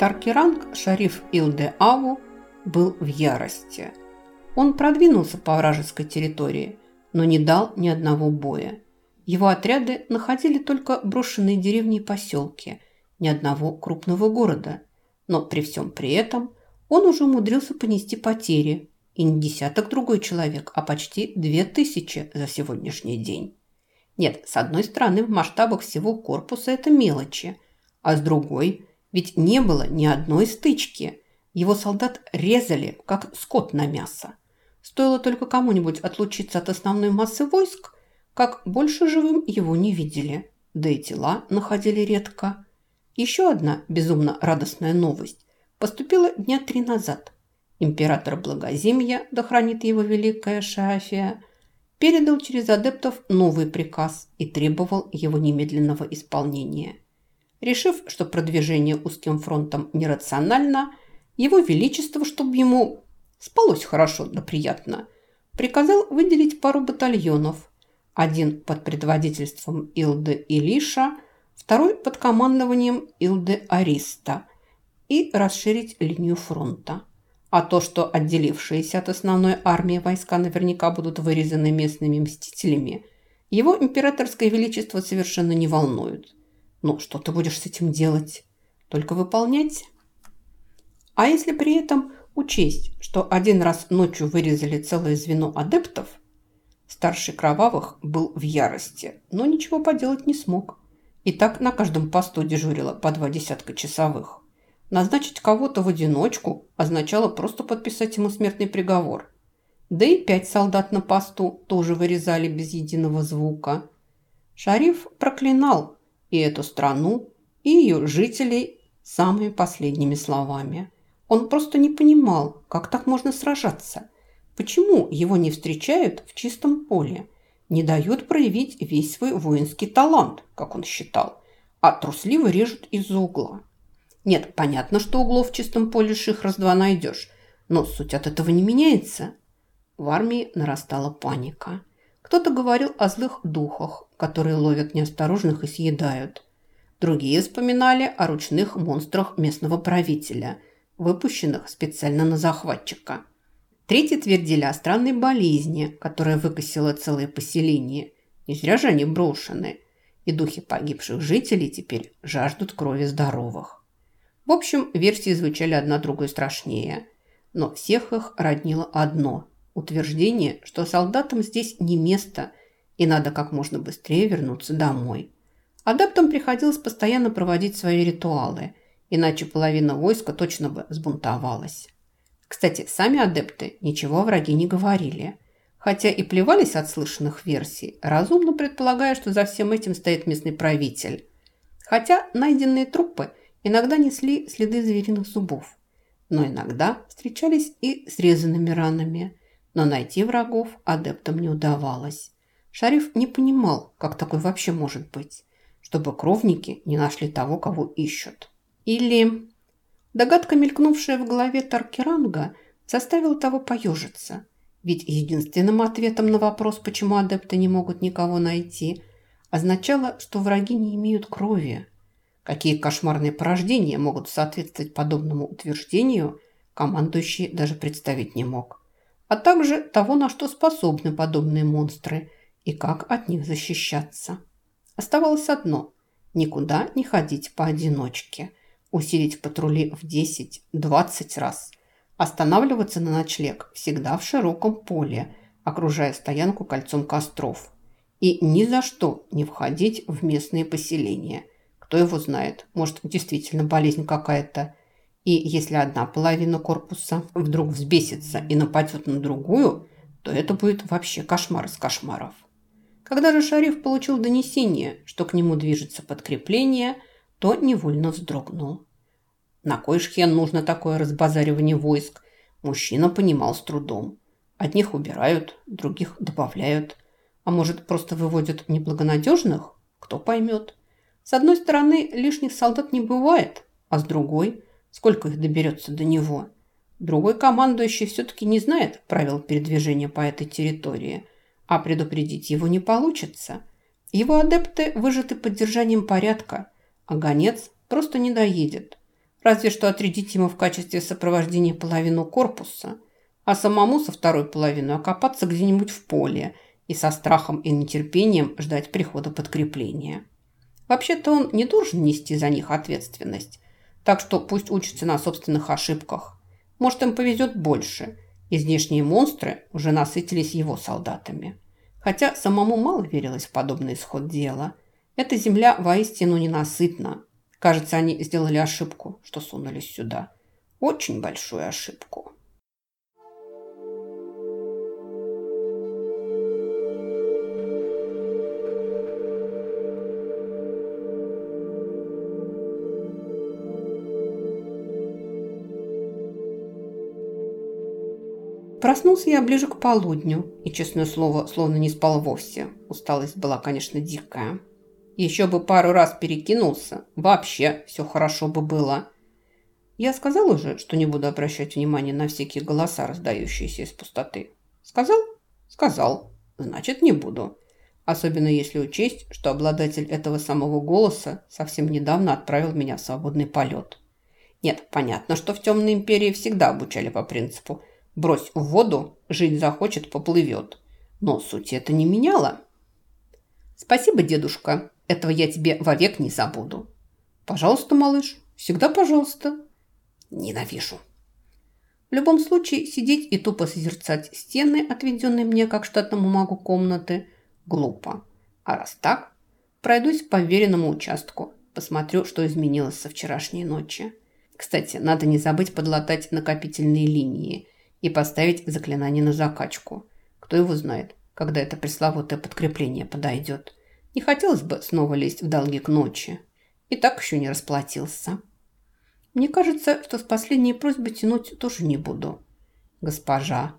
Таркиранг, шариф Илде-Аву, был в ярости. Он продвинулся по вражеской территории, но не дал ни одного боя. Его отряды находили только брошенные деревни и поселки, ни одного крупного города. Но при всем при этом он уже умудрился понести потери. И не десяток другой человек, а почти две тысячи за сегодняшний день. Нет, с одной стороны, в масштабах всего корпуса это мелочи, а с другой, ведь не было ни одной стычки. Его солдат резали, как скот на мясо. Стоило только кому-нибудь отлучиться от основной массы войск, как больше живым его не видели, да и тела находили редко. Еще одна безумно радостная новость поступила дня три назад. Император Благоземья, да хранит его великая Шафия, передал через адептов новый приказ и требовал его немедленного исполнения. Решив, что продвижение узким фронтом нерационально, его величество, чтобы ему спалось хорошо да приятно, приказал выделить пару батальонов. Один под предводительством Илды Илиша, второй под командованием Илды Ариста и расширить линию фронта. А то, что отделившиеся от основной армии войска наверняка будут вырезаны местными мстителями, его императорское величество совершенно не волнует. Ну, что ты будешь с этим делать? Только выполнять? А если при этом учесть, что один раз ночью вырезали целое звено адептов, старший Кровавых был в ярости, но ничего поделать не смог. И так на каждом посту дежурило по два десятка часовых. Назначить кого-то в одиночку означало просто подписать ему смертный приговор. Да и пять солдат на посту тоже вырезали без единого звука. Шариф проклинал и эту страну, и ее жителей самыми последними словами. Он просто не понимал, как так можно сражаться. Почему его не встречают в чистом поле? Не дают проявить весь свой воинский талант, как он считал, а трусливо режут из-за угла. Нет, понятно, что углов в чистом поле ших раз-два найдешь, но суть от этого не меняется. В армии нарастала паника. Кто-то говорил о злых духах, которые ловят неосторожных и съедают. Другие вспоминали о ручных монстрах местного правителя, выпущенных специально на захватчика. Третьи твердили о странной болезни, которая выкосила целое поселение. Не зря же они брошены. И духи погибших жителей теперь жаждут крови здоровых. В общем, версии звучали одна другой страшнее. Но всех их роднило одно – утверждение, что солдатам здесь не место и надо как можно быстрее вернуться домой. Адептам приходилось постоянно проводить свои ритуалы, иначе половина войска точно бы сбунтовалась. Кстати, сами адепты ничего враги не говорили, хотя и плевались от слышанных версий, разумно предполагая, что за всем этим стоит местный правитель. Хотя найденные трупы – Иногда несли следы звериных зубов, но иногда встречались и срезанными ранами. Но найти врагов адептам не удавалось. Шариф не понимал, как такое вообще может быть, чтобы кровники не нашли того, кого ищут. Или... Догадка, мелькнувшая в голове Таркеранга, заставила того поежиться. Ведь единственным ответом на вопрос, почему адепты не могут никого найти, означало, что враги не имеют крови. Какие кошмарные порождения могут соответствовать подобному утверждению, командующий даже представить не мог. А также того, на что способны подобные монстры и как от них защищаться. Оставалось одно – никуда не ходить поодиночке, усилить патрули в 10-20 раз, останавливаться на ночлег всегда в широком поле, окружая стоянку кольцом костров, и ни за что не входить в местные поселения – кто его знает, может, действительно болезнь какая-то. И если одна половина корпуса вдруг взбесится и нападет на другую, то это будет вообще кошмар из кошмаров. Когда же Шариф получил донесение, что к нему движется подкрепление, то невольно вздрогнул. На кой шхен нужно такое разбазаривание войск, мужчина понимал с трудом. Одних убирают, других добавляют. А может, просто выводят неблагонадежных? Кто поймет. С одной стороны, лишних солдат не бывает, а с другой, сколько их доберется до него. Другой командующий все-таки не знает правил передвижения по этой территории, а предупредить его не получится. Его адепты выжаты поддержанием порядка, а гонец просто не доедет. Разве что отрядить ему в качестве сопровождения половину корпуса, а самому со второй половиной окопаться где-нибудь в поле и со страхом и нетерпением ждать прихода подкрепления. Вообще-то он не должен нести за них ответственность, так что пусть учится на собственных ошибках. Может, им повезет больше. Изнешние монстры уже насытились его солдатами. Хотя самому мало верилось в подобный исход дела. Эта земля воистину ненасытна. Кажется, они сделали ошибку, что сунулись сюда. Очень большую ошибку. Проснулся я ближе к полудню, и, честное слово, словно не спал вовсе. Усталость была, конечно, дикая. Еще бы пару раз перекинулся, вообще все хорошо бы было. Я сказал уже, что не буду обращать внимания на всякие голоса, раздающиеся из пустоты. Сказал? Сказал. Значит, не буду. Особенно если учесть, что обладатель этого самого голоса совсем недавно отправил меня в свободный полет. Нет, понятно, что в Темной Империи всегда обучали по принципу Брось в воду, жить захочет, поплывет. Но суть это не меняло. Спасибо, дедушка. Этого я тебе вовек не забуду. Пожалуйста, малыш. Всегда пожалуйста. Ненавижу. В любом случае, сидеть и тупо созерцать стены, отведенные мне как штатному магу комнаты, глупо. А раз так, пройдусь по веренному участку, посмотрю, что изменилось со вчерашней ночи. Кстати, надо не забыть подлатать накопительные линии и поставить заклинание на закачку. Кто его знает, когда это пресловутое подкрепление подойдет. Не хотелось бы снова лезть в долги к ночи. И так еще не расплатился. Мне кажется, что с последней просьбой тянуть тоже не буду. Госпожа.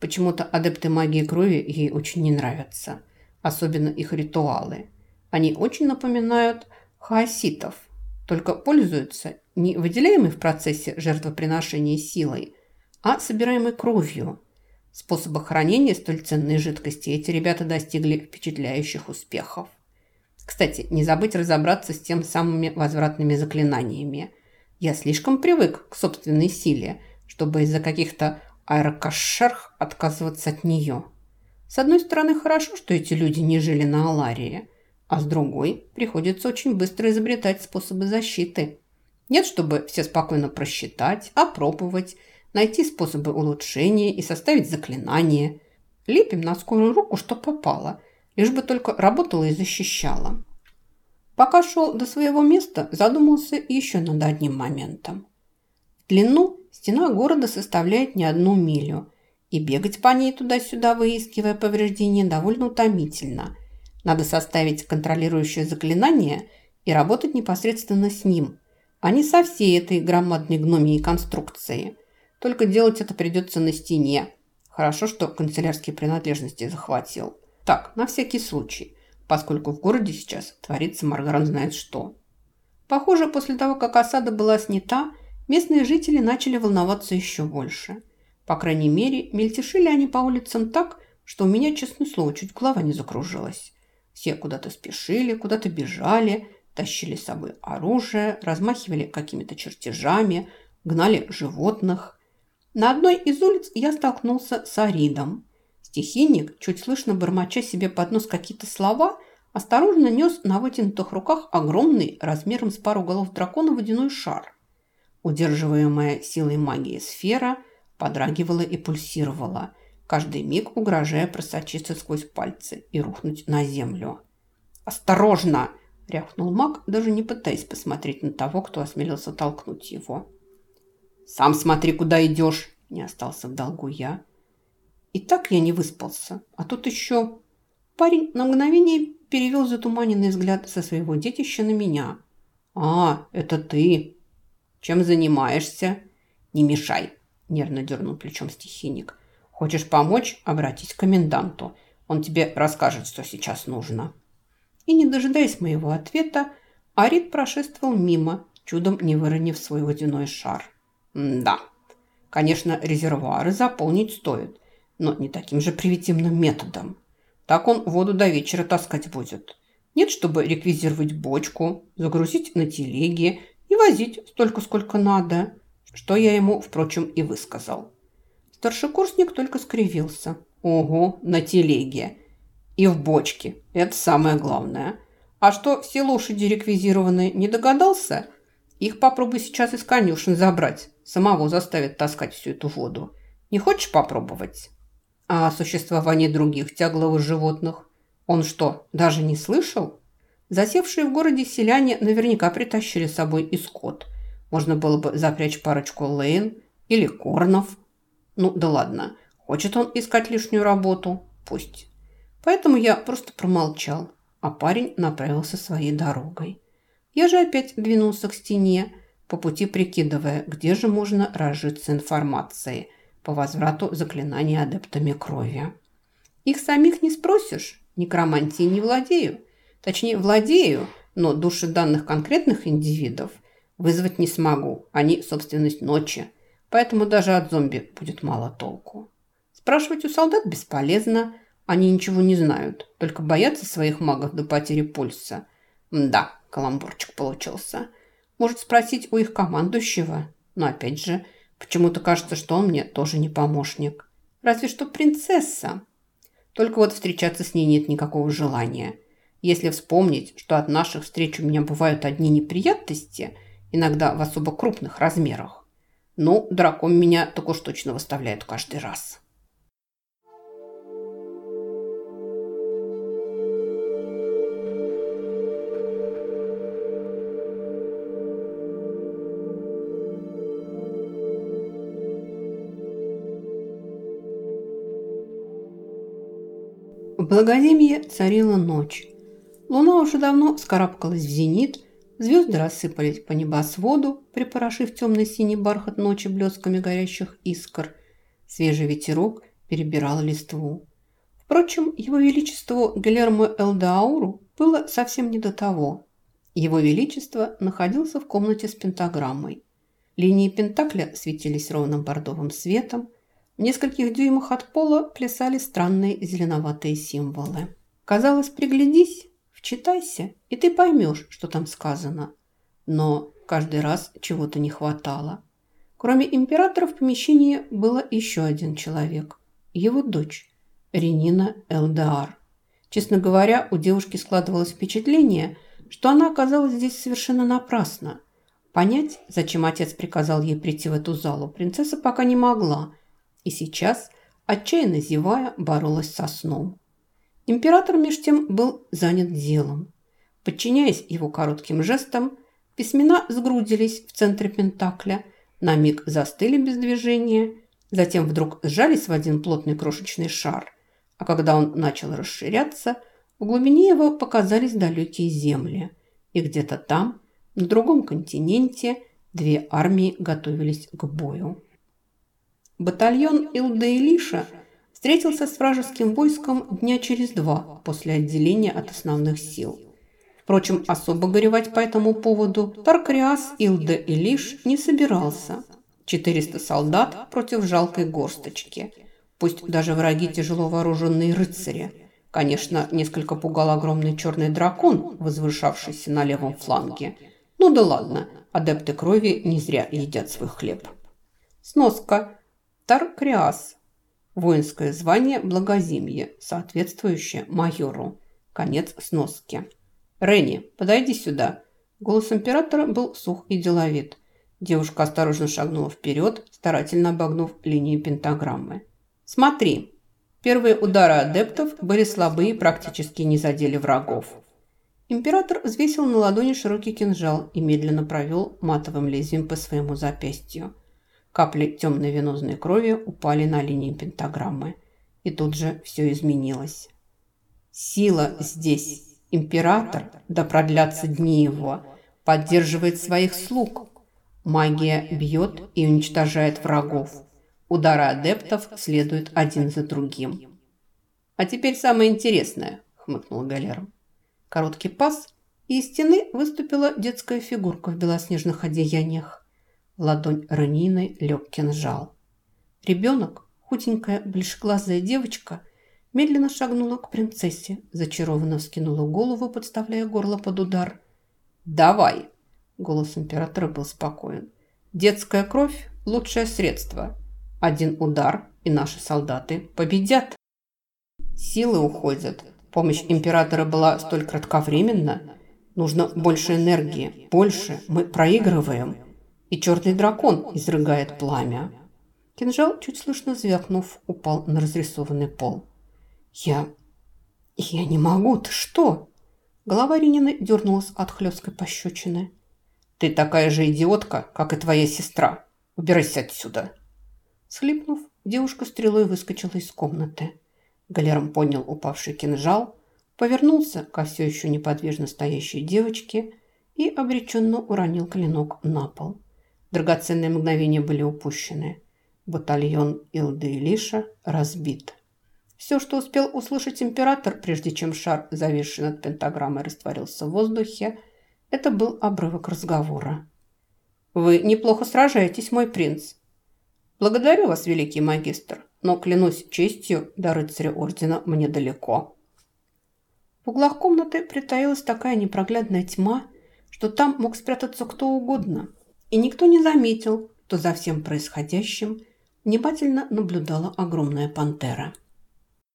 Почему-то адепты магии крови ей очень не нравятся. Особенно их ритуалы. Они очень напоминают хаоситов. Только пользуются не выделяемой в процессе жертвоприношения силой, а собираемой кровью. Способа хранения столь ценной жидкости эти ребята достигли впечатляющих успехов. Кстати, не забыть разобраться с тем самыми возвратными заклинаниями. Я слишком привык к собственной силе, чтобы из-за каких-то аэрокошерх отказываться от нее. С одной стороны, хорошо, что эти люди не жили на Аларии, а с другой, приходится очень быстро изобретать способы защиты. Нет, чтобы все спокойно просчитать, опробовать – найти способы улучшения и составить заклинание. Лепим на скорую руку, что попало, лишь бы только работала и защищала. Пока шел до своего места, задумался еще над одним моментом. В длину стена города составляет не одну милю, и бегать по ней туда-сюда, выискивая повреждения, довольно утомительно. Надо составить контролирующее заклинание и работать непосредственно с ним, а не со всей этой громадной гномией конструкции – только делать это придется на стене. Хорошо, что канцелярские принадлежности захватил. Так, на всякий случай, поскольку в городе сейчас творится Маргаран знает что. Похоже, после того, как осада была снята, местные жители начали волноваться еще больше. По крайней мере, мельтешили они по улицам так, что у меня, честное слово, чуть голова не закружилась. Все куда-то спешили, куда-то бежали, тащили с собой оружие, размахивали какими-то чертежами, гнали животных. На одной из улиц я столкнулся с Аридом. Стихийник, чуть слышно бормоча себе под нос какие-то слова, осторожно нес на вытянутых руках огромный, размером с пару голов дракона, водяной шар. Удерживаемая силой магии сфера подрагивала и пульсировала, каждый миг угрожая просочиться сквозь пальцы и рухнуть на землю. «Осторожно!» – рявкнул маг, даже не пытаясь посмотреть на того, кто осмелился толкнуть его. «Сам смотри, куда идешь!» – не остался в долгу я. И так я не выспался. А тут еще... Парень на мгновение перевел затуманенный взгляд со своего детища на меня. «А, это ты! Чем занимаешься?» «Не мешай!» – нервно дернул плечом стихийник. «Хочешь помочь? Обратись к коменданту. Он тебе расскажет, что сейчас нужно». И, не дожидаясь моего ответа, Арит прошествовал мимо, чудом не выронив свой водяной шар. Да, конечно, резервуары заполнить стоит, но не таким же примитивным методом. Так он воду до вечера таскать будет. Нет, чтобы реквизировать бочку, загрузить на телеге и возить столько, сколько надо, что я ему, впрочем, и высказал. Старшекурсник только скривился. Ого, на телеге. И в бочке. Это самое главное. А что все лошади реквизированы, не догадался? Их попробуй сейчас из конюшни забрать. Самого заставят таскать всю эту воду. Не хочешь попробовать? А о существовании других тягловых животных он что, даже не слышал? Засевшие в городе селяне наверняка притащили с собой и скот. Можно было бы запрячь парочку лейн или корнов. Ну да ладно, хочет он искать лишнюю работу, пусть. Поэтому я просто промолчал, а парень направился своей дорогой. Я же опять двинулся к стене, по пути прикидывая, где же можно разжиться информацией по возврату заклинаний адептами крови. Их самих не спросишь, некромантией не владею. Точнее, владею, но души данных конкретных индивидов вызвать не смогу. Они собственность ночи, поэтому даже от зомби будет мало толку. Спрашивать у солдат бесполезно, они ничего не знают, только боятся своих магов до потери пульса. Да, каламбурчик получился. Может спросить у их командующего, но опять же, почему-то кажется, что он мне тоже не помощник. Разве что принцесса. Только вот встречаться с ней нет никакого желания. Если вспомнить, что от наших встреч у меня бывают одни неприятности, иногда в особо крупных размерах, ну, дракон меня так уж точно выставляет каждый раз. В Благодемье царила ночь. Луна уже давно скарабкалась в зенит, звезды рассыпались по небосводу, припорошив темный синий бархат ночи блесками горящих искр. Свежий ветерок перебирал листву. Впрочем, его величеству Гелермо Элдауру было совсем не до того. Его величество находился в комнате с пентаграммой. Линии пентакля светились ровным бордовым светом, в нескольких дюймах от пола плясали странные зеленоватые символы. Казалось, приглядись, вчитайся, и ты поймешь, что там сказано. Но каждый раз чего-то не хватало. Кроме императора в помещении было еще один человек. Его дочь, Ренина Элдаар. Честно говоря, у девушки складывалось впечатление, что она оказалась здесь совершенно напрасно. Понять, зачем отец приказал ей прийти в эту залу, принцесса пока не могла – и сейчас, отчаянно зевая, боролась со сном. Император меж тем был занят делом. Подчиняясь его коротким жестам, письмена сгрудились в центре Пентакля, на миг застыли без движения, затем вдруг сжались в один плотный крошечный шар, а когда он начал расширяться, в глубине его показались далекие земли, и где-то там, на другом континенте, две армии готовились к бою. Батальон Илда-Илиша встретился с вражеским войском дня через два после отделения от основных сил. Впрочем, особо горевать по этому поводу Таркриас Илда-Илиш не собирался. 400 солдат против жалкой горсточки. Пусть даже враги тяжело вооруженные рыцари. Конечно, несколько пугал огромный черный дракон, возвышавшийся на левом фланге. Ну да ладно, адепты крови не зря едят свой хлеб. Сноска. Таркриас. Воинское звание Благозимье, соответствующее майору. Конец сноски. «Ренни, подойди сюда». Голос императора был сух и деловит. Девушка осторожно шагнула вперед, старательно обогнув линии пентаграммы. «Смотри». Первые удары адептов были слабые и практически не задели врагов. Император взвесил на ладони широкий кинжал и медленно провел матовым лезвием по своему запястью. Капли темной венозной крови упали на линии пентаграммы. И тут же все изменилось. Сила здесь. Император, да продлятся дни его, поддерживает своих слуг. Магия бьет и уничтожает врагов. Удары адептов следуют один за другим. «А теперь самое интересное», – хмыкнул Галер. Короткий пас, и из стены выступила детская фигурка в белоснежных одеяниях. Ладонь Ранины лег кинжал. Ребенок, худенькая, большеглазая девочка, медленно шагнула к принцессе, зачарованно вскинула голову, подставляя горло под удар. «Давай!» Голос императора был спокоен. «Детская кровь – лучшее средство. Один удар, и наши солдаты победят. Силы уходят. Помощь императора была столь кратковременна. Нужно больше энергии. Больше. Мы проигрываем. И черный дракон изрыгает пламя». Кинжал, чуть слышно звякнув, упал на разрисованный пол. «Я... я не могу, ты что?» Голова Ринины дернулась от хлесткой пощечины. «Ты такая же идиотка, как и твоя сестра. Убирайся отсюда!» Схлипнув, девушка стрелой выскочила из комнаты. Галером поднял упавший кинжал, повернулся ко все еще неподвижно стоящей девочке и обреченно уронил клинок на пол. Драгоценные мгновения были упущены. Батальон Илды и Лиша разбит. Все, что успел услышать император, прежде чем шар, зависший над пентаграммой, растворился в воздухе, это был обрывок разговора. «Вы неплохо сражаетесь, мой принц». «Благодарю вас, великий магистр, но, клянусь честью, до рыцаря ордена мне далеко». В углах комнаты притаилась такая непроглядная тьма, что там мог спрятаться кто угодно, и никто не заметил, что за всем происходящим – внимательно наблюдала огромная пантера –